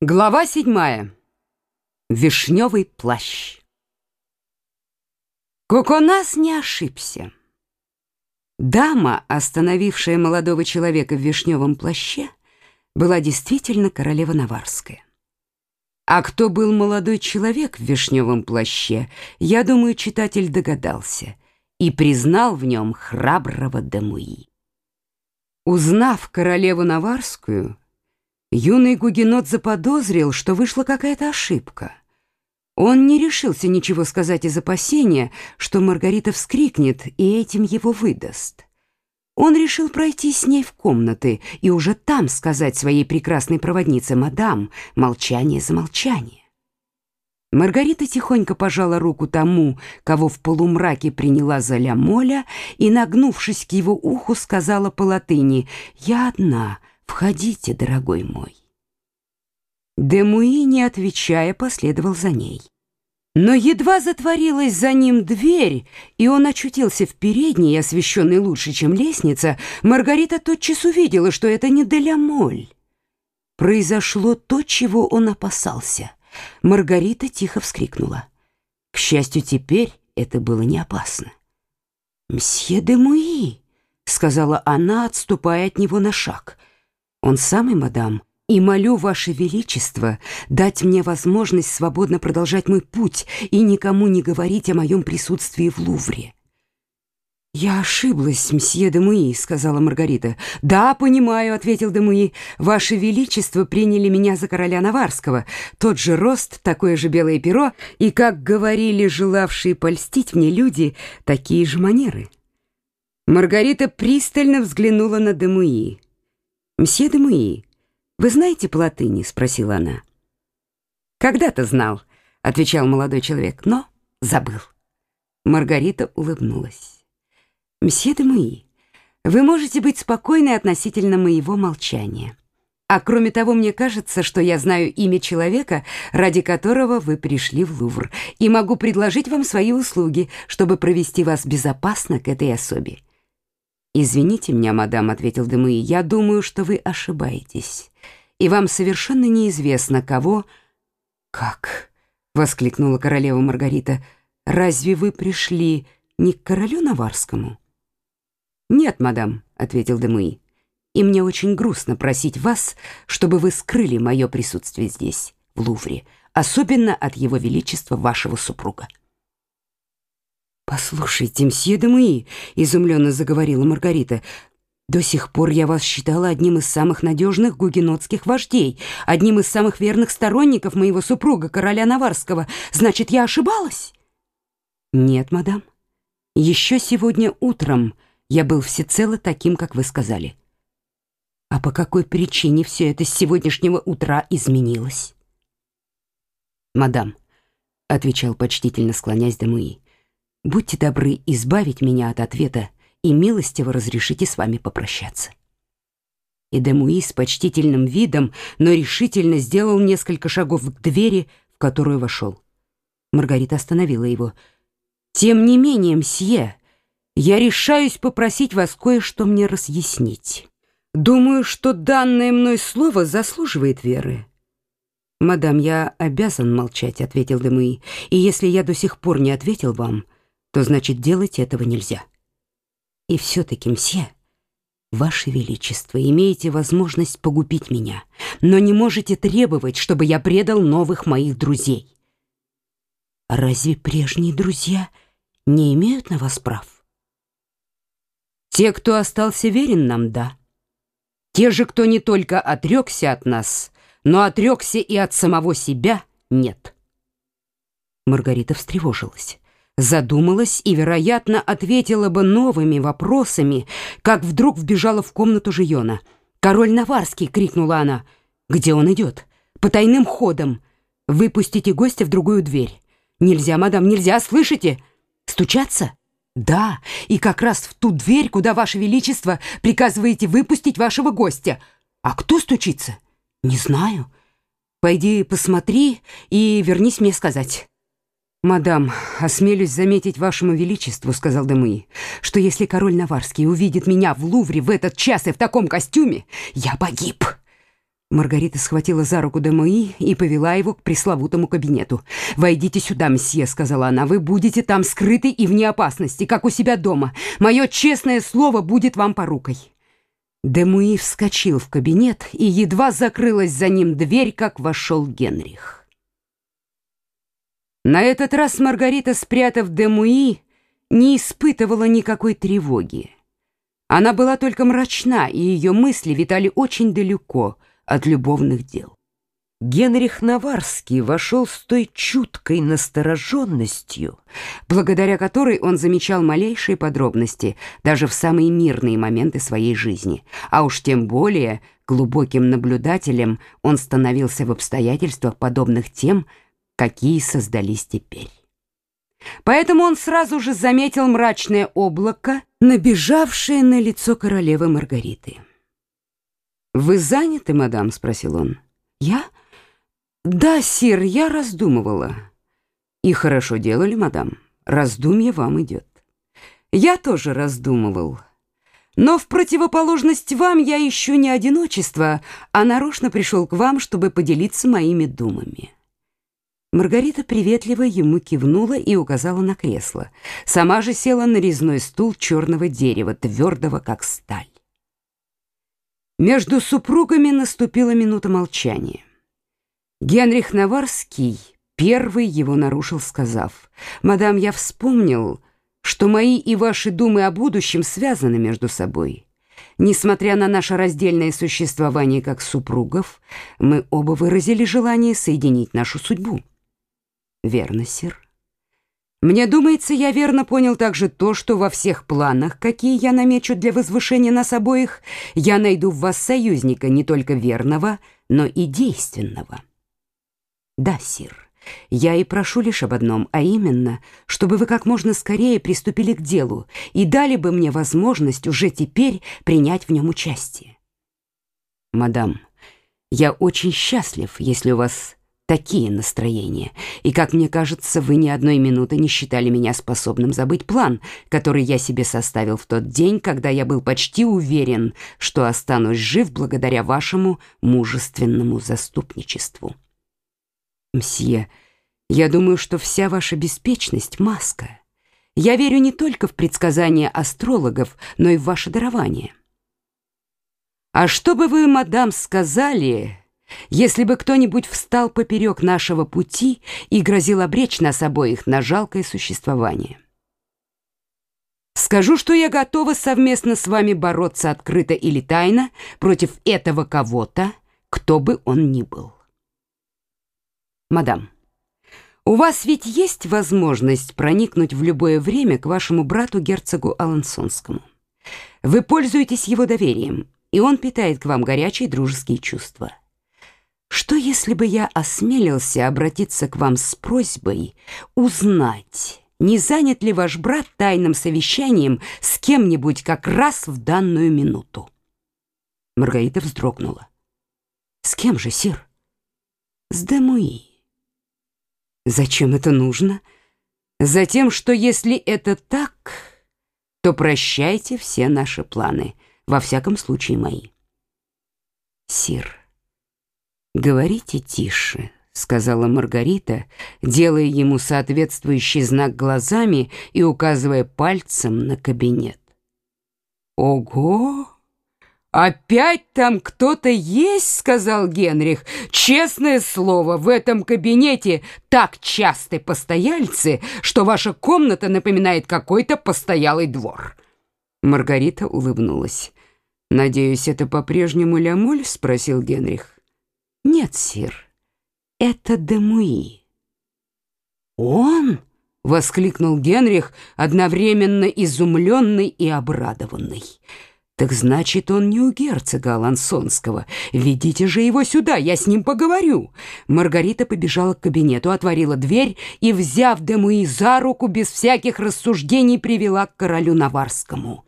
Глава седьмая. Вишневый плащ. Коконас не ошибся. Дама, остановившая молодого человека в вишневом плаще, была действительно королева Наварская. А кто был молодой человек в вишневом плаще, я думаю, читатель догадался и признал в нем храброго Демуи. Узнав королеву Наварскую, Юный гугенот заподозрил, что вышла какая-то ошибка. Он не решился ничего сказать из опасения, что Маргарита вскрикнет и этим его выдаст. Он решил пройти с ней в комнаты и уже там сказать своей прекрасной проводнице «Мадам, молчание за молчание». Маргарита тихонько пожала руку тому, кого в полумраке приняла за Ля и, нагнувшись к его уху, сказала по латыни «Я одна, «Входите, дорогой мой». Демуи, не отвечая, последовал за ней. Но едва затворилась за ним дверь, и он очутился в передней, освещенной лучше, чем лестница, Маргарита тотчас увидела, что это не Делямоль. Произошло то, чего он опасался. Маргарита тихо вскрикнула. К счастью, теперь это было не опасно. «Мсье де Муи», — сказала она, отступая от него на шаг, — он самый, мадам, и молю ваше величество дать мне возможность свободно продолжать мой путь и никому не говорить о моем присутствии в Лувре. «Я ошиблась, мсье де Муи», — сказала Маргарита. «Да, понимаю», — ответил де Муи. «Ваше Величество приняли меня за короля Наварского. Тот же рост, такое же белое перо, и, как говорили желавшие польстить мне люди, такие же манеры». Маргарита пристально взглянула на де Муи. «Мсье де Муи, вы знаете по латыни?» — спросила она. «Когда-то знал», — отвечал молодой человек, — «но забыл». Маргарита улыбнулась. «Мсье де Муи, вы можете быть спокойны относительно моего молчания. А кроме того, мне кажется, что я знаю имя человека, ради которого вы пришли в Лувр, и могу предложить вам свои услуги, чтобы провести вас безопасно к этой особе. «Извините меня, мадам», — ответил Демуи, — «я думаю, что вы ошибаетесь, и вам совершенно неизвестно, кого...» «Как?» — воскликнула королева Маргарита. «Разве вы пришли не к королю Наварскому?» «Нет, мадам», — ответил Демуи, — «и мне очень грустно просить вас, чтобы вы скрыли мое присутствие здесь, в Лувре, особенно от его величества вашего супруга». «Послушайте, мсье де Муи», — изумленно заговорила Маргарита, «до сих пор я вас считала одним из самых надежных гугенотских вождей, одним из самых верных сторонников моего супруга, короля Наварского. Значит, я ошибалась?» «Нет, мадам. Еще сегодня утром я был всецело таким, как вы сказали». «А по какой причине все это с сегодняшнего утра изменилось?» «Мадам», — отвечал почтительно, склонясь Демуи, Будьте добры избавить меня от ответа и милостиво разрешите с вами попрощаться. И Демуи с почтительным видом, но решительно сделал несколько шагов к двери, в которую вошел. Маргарита остановила его. «Тем не менее, мсье, я решаюсь попросить вас кое-что мне разъяснить. Думаю, что данное мной слово заслуживает веры». «Мадам, я обязан молчать», — ответил Демуи, «и если я до сих пор не ответил вам...» то значит делать этого нельзя. И все-таки, мсье, Ваше Величество, имеете возможность погубить меня, но не можете требовать, чтобы я предал новых моих друзей. Разве прежние друзья не имеют на вас прав? Те, кто остался верен нам, да. Те же, кто не только отрекся от нас, но отрекся и от самого себя, нет. Маргарита встревожилась задумалась и, вероятно, ответила бы новыми вопросами, как вдруг вбежала в комнату Жиона. «Король Наварский!» — крикнула она. «Где он идет?» «По тайным ходам. Выпустите гостя в другую дверь». «Нельзя, мадам, нельзя, слышите?» «Стучаться?» «Да, и как раз в ту дверь, куда, Ваше Величество, приказываете выпустить вашего гостя. А кто стучится?» «Не знаю. Пойди посмотри и вернись мне сказать». «Мадам, осмелюсь заметить вашему величеству», — сказал Демуи, «что если король Наварский увидит меня в Лувре в этот час и в таком костюме, я погиб». Маргарита схватила за руку Демуи и повела его к пресловутому кабинету. «Войдите сюда, мсье», — сказала она. «Вы будете там скрыты и вне опасности, как у себя дома. Мое честное слово будет вам порукой». Демуи вскочил в кабинет, и едва закрылась за ним дверь, как вошел Генрих. На этот раз Маргарита, спрятав Демуи, не испытывала никакой тревоги. Она была только мрачна, и ее мысли витали очень далеко — от любовных дел. Генрих Наварский вошел с той чуткой настороженностью, благодаря которой он замечал малейшие подробности даже в самые мирные моменты своей жизни, а уж тем более глубоким наблюдателем он становился в обстоятельствах, подобных тем, какие создались теперь. Поэтому он сразу же заметил мрачное облако, набежавшее на лицо королевы Маргариты. «Вы заняты, мадам?» — спросил он. «Я? Да, сир, я раздумывала». «И хорошо делали, мадам. Раздумье вам идет». «Я тоже раздумывал». Но в противоположность вам я ищу не одиночество, а нарочно пришел к вам, чтобы поделиться моими думами». Маргарита приветливо ему кивнула и указала на кресло. Сама же села на резной стул черного дерева, твердого, как сталь. Между супругами наступила минута молчания. Генрих Наварский первый его нарушил, сказав, «Мадам, я вспомнил, что мои и ваши думы о будущем связаны между собой. Несмотря на наше раздельное существование как супругов, мы оба выразили желание соединить нашу судьбу». «Верно, сир». Мне думается, я верно понял также то, что во всех планах, какие я намечу для возвышения нас обоих, я найду в вас союзника не только верного, но и действенного. Да, сир, я и прошу лишь об одном, а именно, чтобы вы как можно скорее приступили к делу и дали бы мне возможность уже теперь принять в нем участие. Мадам, я очень счастлив, если у вас такие настроения. И, как мне кажется, вы ни одной минуты не считали меня способным забыть план, который я себе составил в тот день, когда я был почти уверен, что останусь жив благодаря вашему мужественному заступничеству. Мсье, я думаю, что вся ваша беспечность — маска. Я верю не только в предсказания астрологов, но и в ваше дарование. А что бы вы, мадам, сказали если бы кто-нибудь встал поперек нашего пути и грозил обречь нас обоих на жалкое существование. Скажу, что я готова совместно с вами бороться открыто или тайно против этого кого-то, кто бы он ни был. Мадам, у вас ведь есть возможность проникнуть в любое время к вашему брату герцогу Алансонскому. Вы пользуетесь его доверием, и он питает к вам горячие дружеские чувства. Что если бы я осмелился обратиться к вам с просьбой узнать, не занят ли ваш брат тайным совещанием с кем-нибудь как раз в данную минуту? Маргарита вздрогнула. С кем же, сир? С Демуи. Зачем это нужно? Затем, что если это так, то прощайте все наши планы, во всяком случае мои. Сир, «Говорите тише», — сказала Маргарита, делая ему соответствующий знак глазами и указывая пальцем на кабинет. «Ого! Опять там кто-то есть?» — сказал Генрих. «Честное слово, в этом кабинете так часты постояльцы, что ваша комната напоминает какой-то постоялый двор». Маргарита улыбнулась. «Надеюсь, это по-прежнему Лямоль?» — спросил Генрих. «Нет, сир, это Демуи». «Он?» — воскликнул Генрих, одновременно изумленный и обрадованный. «Так значит, он не у герцога Алансонского. Ведите же его сюда, я с ним поговорю». Маргарита побежала к кабинету, отворила дверь и, взяв Демуи за руку, без всяких рассуждений привела к королю Наварскому.